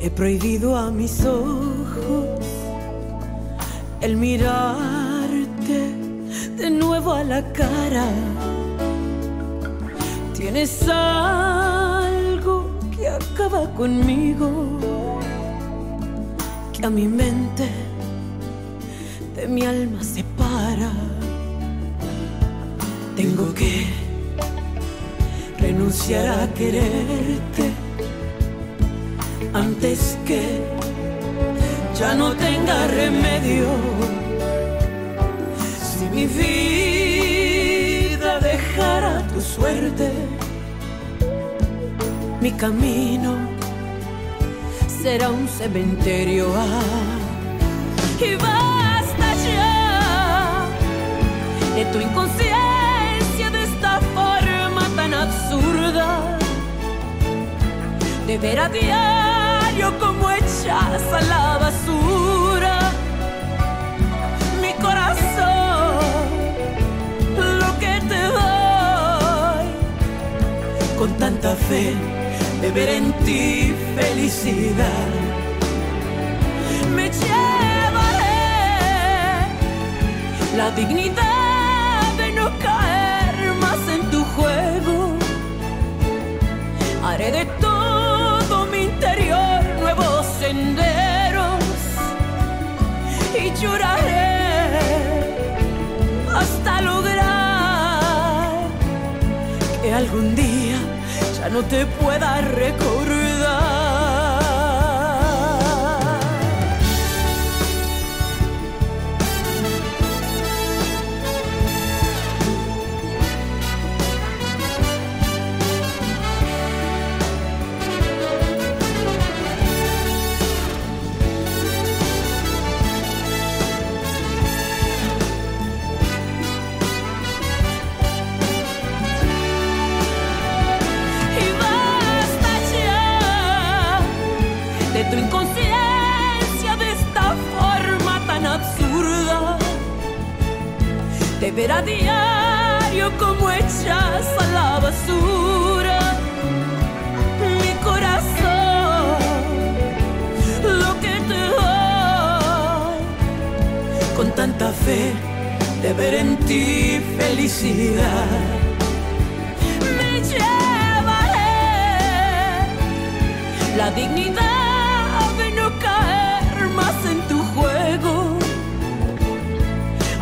He prohibido a mis ojos el mirarte de nuevo a la cara. Tienes algo que acaba conmigo, que a mi mente de mi alma separa. Tengo que renunciar a quererte antes que ya no tenga remedio. Si mi vida dejara tu suerte, mi camino será un cementerio. Ah, y basta ya de tu inconsciencia, de ver a diario como echas a la basura mi corazón, lo que te doy, con tanta fe de ver en ti felicidad. Me llevaré la dignidad de no caer más en tu juego. Haré de algún día ya no te pueda recordar. De ver a diario como echas a la basura mi corazón, lo que te doy, con tanta fe de ver en ti felicidad me llevaré la dignidad de no caer más en tu juego.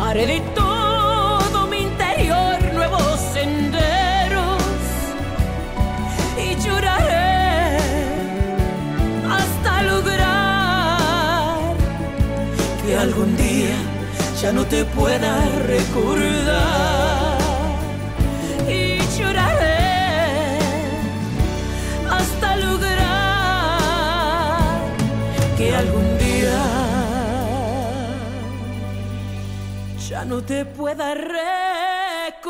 Haré de todo que algún día ya no te pueda recordar y lloraré hasta lograr que algún día ya no te pueda recordar.